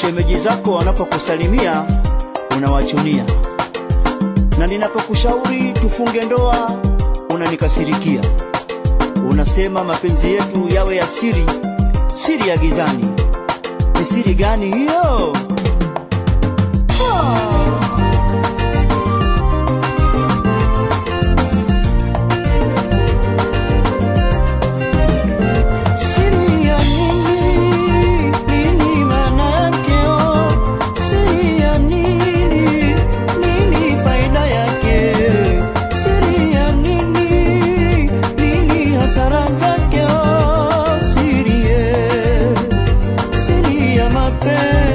shemeji zako wanapokusalimia unawachunia, na ninapokushauri tufunge ndoa unanikasirikia, unasema mapenzi yetu yawe ya siri, siri ya gizani. Ni siri gani hiyo? oh. बातें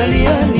Italiani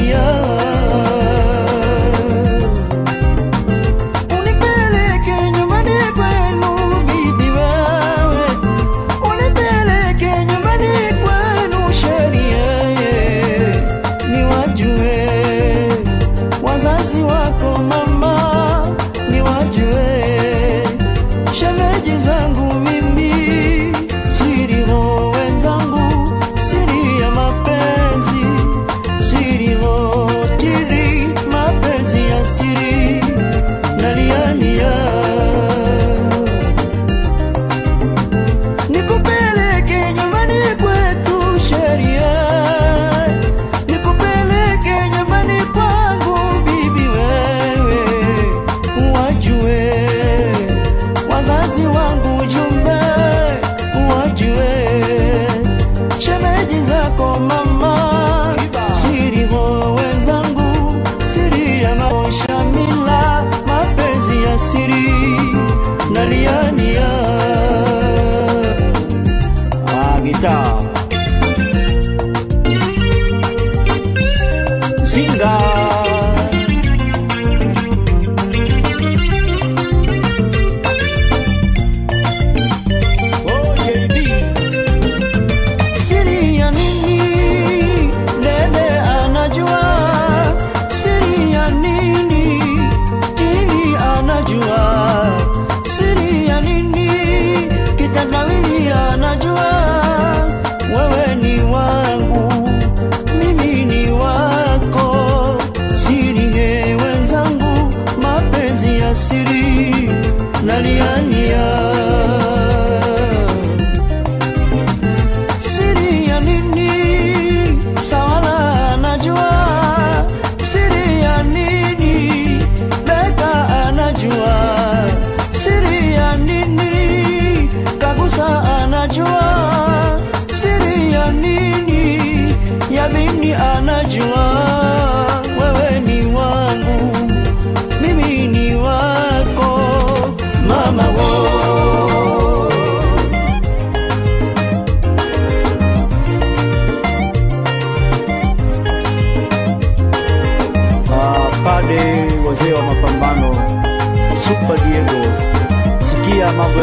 mambo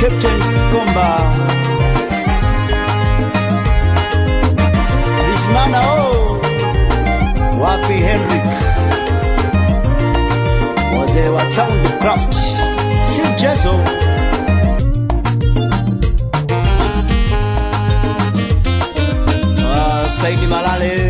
Captain Komba. man oh, Wapi Henrik, wazee wa Soundcraft, si mchezo. Ah, Saidi Malale